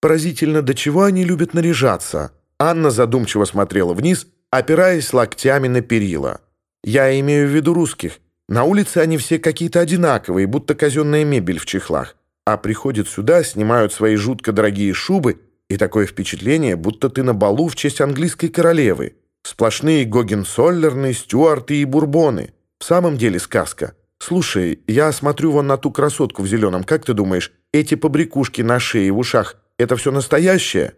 поразительно, до чего они любят наряжаться. Анна задумчиво смотрела вниз, опираясь локтями на перила. Я имею в виду русских. На улице они все какие-то одинаковые, будто казенная мебель в чехлах. А приходят сюда, снимают свои жутко дорогие шубы, и такое впечатление, будто ты на балу в честь английской королевы. Сплошные Гогенсоллерны, Стюарты и Бурбоны. В самом деле сказка. «Слушай, я смотрю вон на ту красотку в зеленом. Как ты думаешь, эти побрякушки на шее и в ушах это все настоящее?»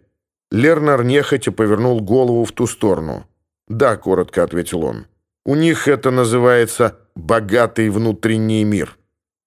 Лернер нехотя повернул голову в ту сторону. «Да», — коротко ответил он. «У них это называется «богатый внутренний мир».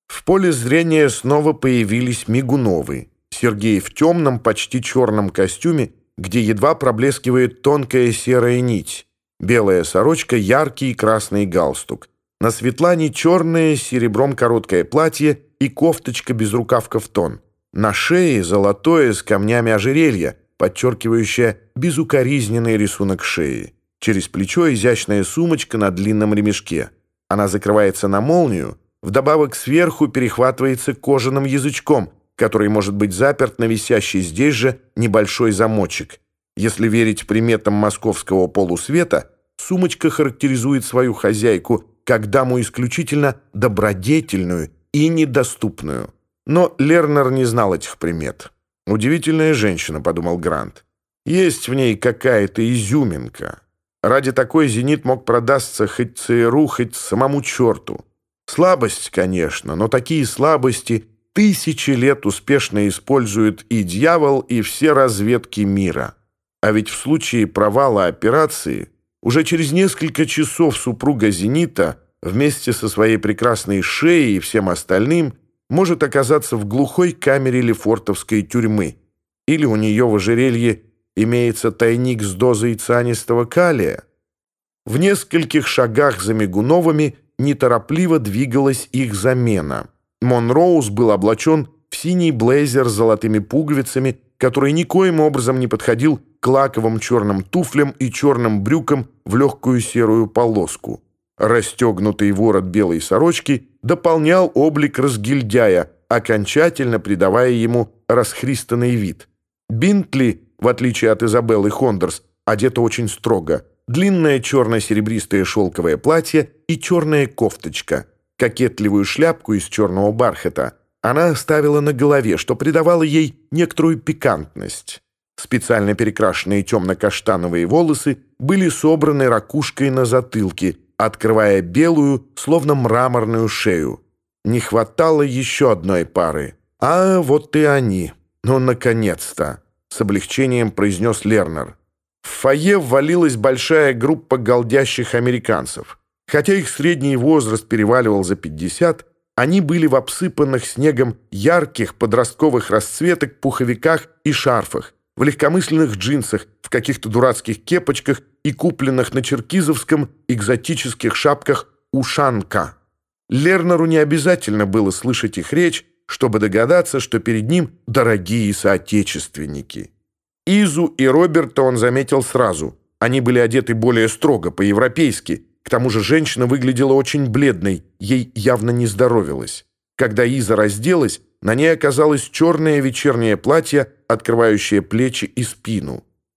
В поле зрения снова появились Мигуновы. Сергей в темном, почти черном костюме, где едва проблескивает тонкая серая нить. Белая сорочка, яркий красный галстук. На Светлане черное с серебром короткое платье и кофточка без рукавка в тон. На шее золотое с камнями ожерелье, подчеркивающее безукоризненный рисунок шеи. Через плечо изящная сумочка на длинном ремешке. Она закрывается на молнию, вдобавок сверху перехватывается кожаным язычком, который может быть заперт на висящий здесь же небольшой замочек. Если верить приметам московского полусвета, сумочка характеризует свою хозяйку как даму исключительно добродетельную и недоступную. Но Лернер не знал этих примет. «Удивительная женщина», — подумал Грант. «Есть в ней какая-то изюминка. Ради такой «Зенит» мог продастся хоть ЦРУ, хоть самому черту. Слабость, конечно, но такие слабости тысячи лет успешно используют и дьявол, и все разведки мира. А ведь в случае провала операции уже через несколько часов супруга «Зенита» вместе со своей прекрасной шеей и всем остальным — может оказаться в глухой камере лефортовской тюрьмы, или у нее в ожерелье имеется тайник с дозой цианистого калия. В нескольких шагах за Мигуновыми неторопливо двигалась их замена. Монроуз был облачен в синий блейзер с золотыми пуговицами, который никоим образом не подходил к лаковым черным туфлям и черным брюкам в легкую серую полоску. Расстегнутый ворот белой сорочки дополнял облик разгильдяя, окончательно придавая ему расхристанный вид. Бинтли, в отличие от Изабеллы Хондерс, одета очень строго. Длинное черно-серебристое шелковое платье и черная кофточка. Кокетливую шляпку из черного бархата она оставила на голове, что придавало ей некоторую пикантность. Специально перекрашенные темно-каштановые волосы были собраны ракушкой на затылке, открывая белую, словно мраморную шею. Не хватало еще одной пары. «А вот и они. Ну, наконец-то!» — с облегчением произнес Лернер. В фойе ввалилась большая группа голдящих американцев. Хотя их средний возраст переваливал за 50, они были в обсыпанных снегом ярких подростковых расцветок, пуховиках и шарфах, в легкомысленных джинсах, в каких-то дурацких кепочках и купленных на черкизовском экзотических шапках «ушанка». Лернеру не обязательно было слышать их речь, чтобы догадаться, что перед ним дорогие соотечественники. Изу и Роберта он заметил сразу. Они были одеты более строго, по-европейски, к тому же женщина выглядела очень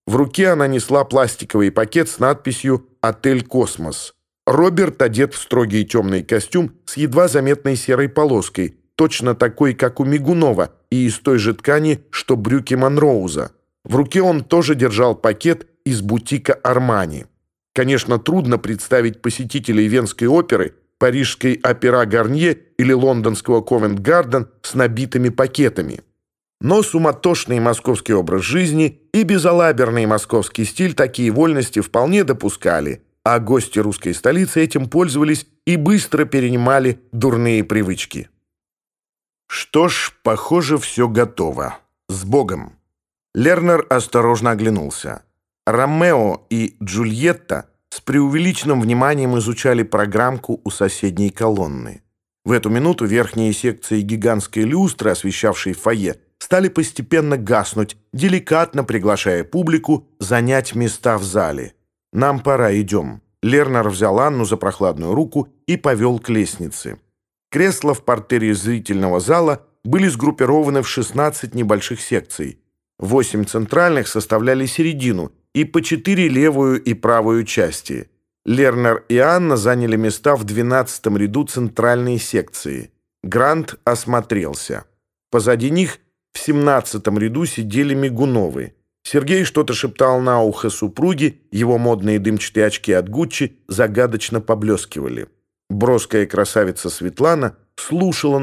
бледной, ей явно не здоровилось. Когда Иза разделась, на ней оказалось черное вечернее платье, открывающее плечи и спину. В руке она несла пластиковый пакет с надписью «Отель Космос». Роберт одет в строгий темный костюм с едва заметной серой полоской, точно такой, как у Мигунова, и из той же ткани, что брюки Монроуза. В руке он тоже держал пакет из бутика «Армани». Конечно, трудно представить посетителей Венской оперы, парижской опера Гарнье или лондонского Ковент-Гарден с набитыми пакетами. Но суматошный московский образ жизни и безалаберный московский стиль такие вольности вполне допускали, а гости русской столицы этим пользовались и быстро перенимали дурные привычки. Что ж, похоже, все готово. С Богом. Лернер осторожно оглянулся. Ромео и Джульетта с преувеличенным вниманием изучали программку у соседней колонны. В эту минуту верхние секции гигантской люстры, освещавшей фойе, стали постепенно гаснуть, деликатно приглашая публику занять места в зале. «Нам пора, идем». Лернер взял Анну за прохладную руку и повел к лестнице. Кресла в портере зрительного зала были сгруппированы в 16 небольших секций. Восемь центральных составляли середину и по четыре левую и правую части. Лернер и Анна заняли места в 12 ряду центральной секции. Грант осмотрелся. Позади них – в семнадцатом ряду сидели Мигуновы. Сергей что-то шептал на ухо супруги, его модные дымчатые очки от Гуччи загадочно поблескивали. Броская красавица Светлана слушала,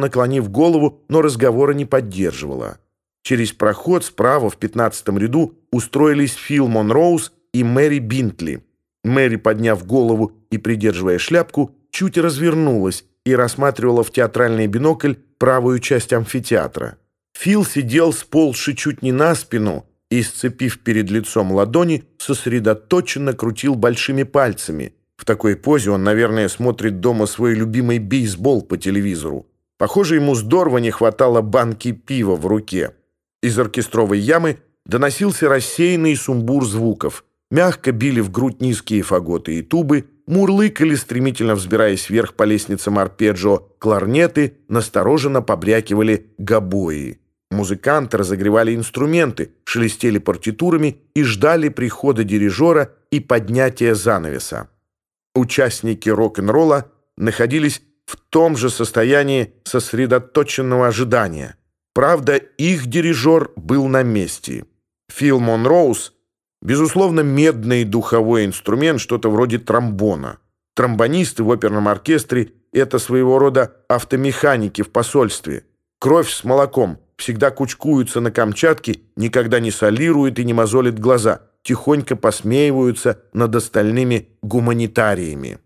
наклонив голову, но разговора не поддерживала. Через проход справа в пятнадцатом ряду устроились Фил Монроуз и Мэри Бинтли. Мэри, подняв голову и придерживая шляпку, чуть развернулась и рассматривала в театральный бинокль правую часть амфитеатра. Фил сидел сползши чуть не на спину и, сцепив перед лицом ладони, сосредоточенно крутил большими пальцами. В такой позе он, наверное, смотрит дома свой любимый бейсбол по телевизору. Похоже, ему здорово не хватало банки пива в руке. Из оркестровой ямы доносился рассеянный сумбур звуков. Мягко били в грудь низкие фаготы и тубы, мурлыкали, стремительно взбираясь вверх по лестницам арпеджио, кларнеты, настороженно побрякивали гобои. Музыканты разогревали инструменты, шелестели партитурами и ждали прихода дирижера и поднятия занавеса. Участники рок-н-ролла находились в том же состоянии сосредоточенного ожидания. Правда, их дирижер был на месте. Фил Монроуз, безусловно, медный духовой инструмент, что-то вроде тромбона. Тромбонисты в оперном оркестре — это своего рода автомеханики в посольстве. Кровь с молоком всегда кучкуются на Камчатке, никогда не солируют и не мозолят глаза, тихонько посмеиваются над остальными гуманитариями.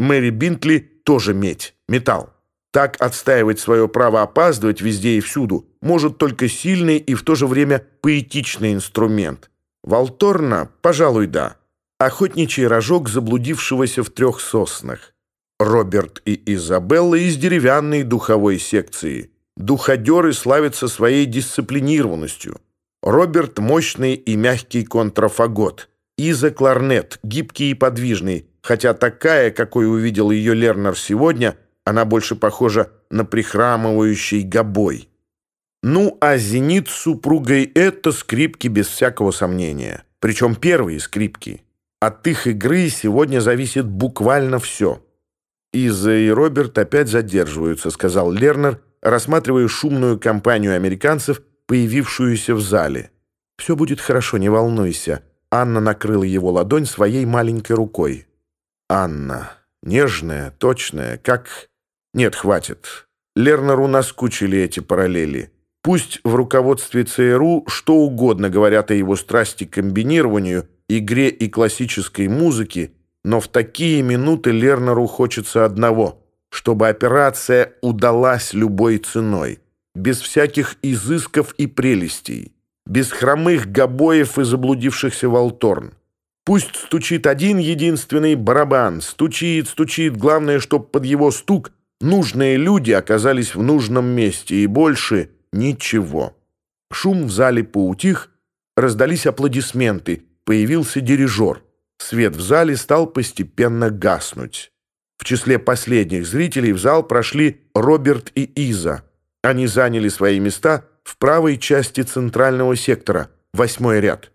Мэри Бинтли тоже медь, металл. Так отстаивать свое право опаздывать везде и всюду может только сильный и в то же время поэтичный инструмент. Волторна, пожалуй, да. Охотничий рожок заблудившегося в трех соснах. Роберт и Изабелла из деревянной духовой секции – Духодеры славятся своей дисциплинированностью. Роберт – мощный и мягкий контрафагот. Иза – кларнет, гибкий и подвижный, хотя такая, какой увидел ее Лернер сегодня, она больше похожа на прихрамывающий гобой. Ну, а «Зенит» с супругой – это скрипки без всякого сомнения. Причем первые скрипки. От их игры сегодня зависит буквально все. Иза и Роберт опять задерживаются, сказал Лернер – рассматривая шумную компанию американцев, появившуюся в зале. «Все будет хорошо, не волнуйся». Анна накрыла его ладонь своей маленькой рукой. «Анна. Нежная, точная, как...» «Нет, хватит. Лернеру наскучили эти параллели. Пусть в руководстве ЦРУ что угодно говорят о его страсти к комбинированию, игре и классической музыке, но в такие минуты Лернеру хочется одного — чтобы операция удалась любой ценой, без всяких изысков и прелестей, без хромых гобоев и заблудившихся волторн. Пусть стучит один единственный барабан, стучит, стучит, главное, чтобы под его стук нужные люди оказались в нужном месте, и больше ничего. Шум в зале поутих, раздались аплодисменты, появился дирижер. Свет в зале стал постепенно гаснуть. В числе последних зрителей в зал прошли Роберт и Иза. Они заняли свои места в правой части центрального сектора, восьмой ряд.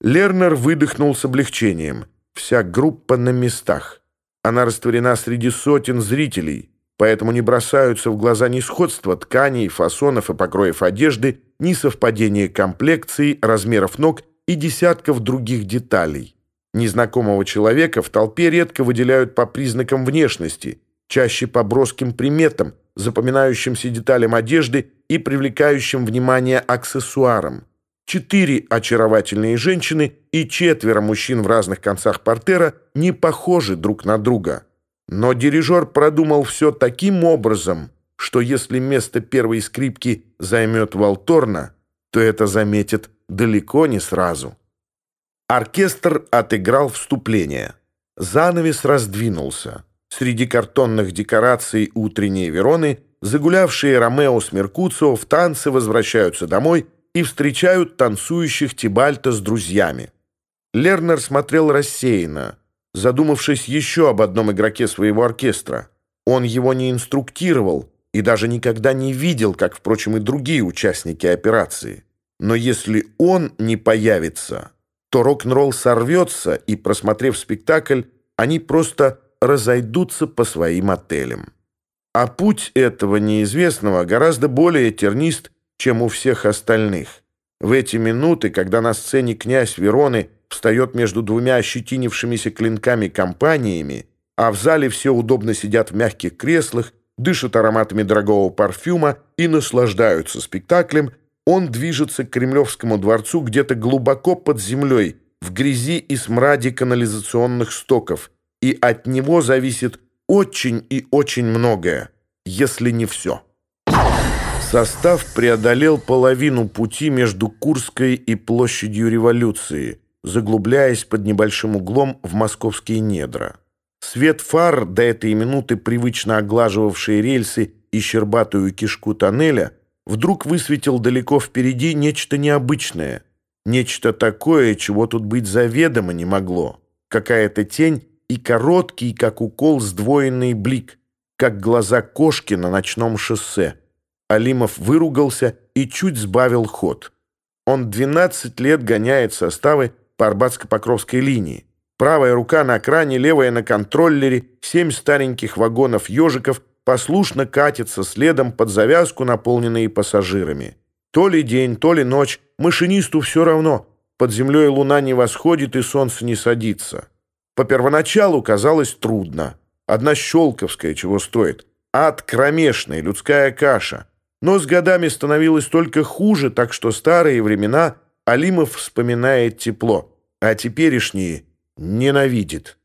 Лернер выдохнул с облегчением. Вся группа на местах. Она растворена среди сотен зрителей, поэтому не бросаются в глаза ни сходства тканей, фасонов и покроев одежды, ни совпадения комплекций, размеров ног и десятков других деталей. Незнакомого человека в толпе редко выделяют по признакам внешности, чаще по броским приметам, запоминающимся деталям одежды и привлекающим внимание аксессуарам. Четыре очаровательные женщины и четверо мужчин в разных концах портера не похожи друг на друга. Но дирижер продумал все таким образом, что если место первой скрипки займет Волторна, то это заметит далеко не сразу. Оркестр отыграл вступление. Занавес раздвинулся. Среди картонных декораций утренней Вероны загулявшие Ромео с Меркуцио в танцы возвращаются домой и встречают танцующих Тибальта с друзьями. Лернер смотрел рассеянно, задумавшись еще об одном игроке своего оркестра. Он его не инструктировал и даже никогда не видел, как, впрочем, и другие участники операции. Но если он не появится, то рок-н-ролл сорвется и, просмотрев спектакль, они просто разойдутся по своим отелям. А путь этого неизвестного гораздо более тернист, чем у всех остальных. В эти минуты, когда на сцене князь Вероны встает между двумя ощетинившимися клинками компаниями, а в зале все удобно сидят в мягких креслах, дышат ароматами дорогого парфюма и наслаждаются спектаклем, он движется к Кремлевскому дворцу где-то глубоко под землей, в грязи и смраде канализационных стоков, и от него зависит очень и очень многое, если не все. Состав преодолел половину пути между Курской и площадью революции, заглубляясь под небольшим углом в московские недра. Свет фар, до этой минуты привычно оглаживавшие рельсы и щербатую кишку тоннеля, вдруг высветил далеко впереди нечто необычное, нечто такое, чего тут быть заведомо не могло. Какая-то тень и короткий, как укол, сдвоенный блик, как глаза кошки на ночном шоссе. Алимов выругался и чуть сбавил ход. Он 12 лет гоняет составы по Арбатско-Покровской линии. Правая рука на кране, левая на контроллере, семь стареньких вагонов-ежиков — вагонов ежиков послушно катятся следом под завязку, наполненные пассажирами. То ли день, то ли ночь, машинисту все равно. Под землей луна не восходит и солнце не садится. По первоначалу казалось трудно. Одна щелковская чего стоит. Ад кромешный, людская каша. Но с годами становилось только хуже, так что старые времена Алимов вспоминает тепло, а теперешние ненавидит.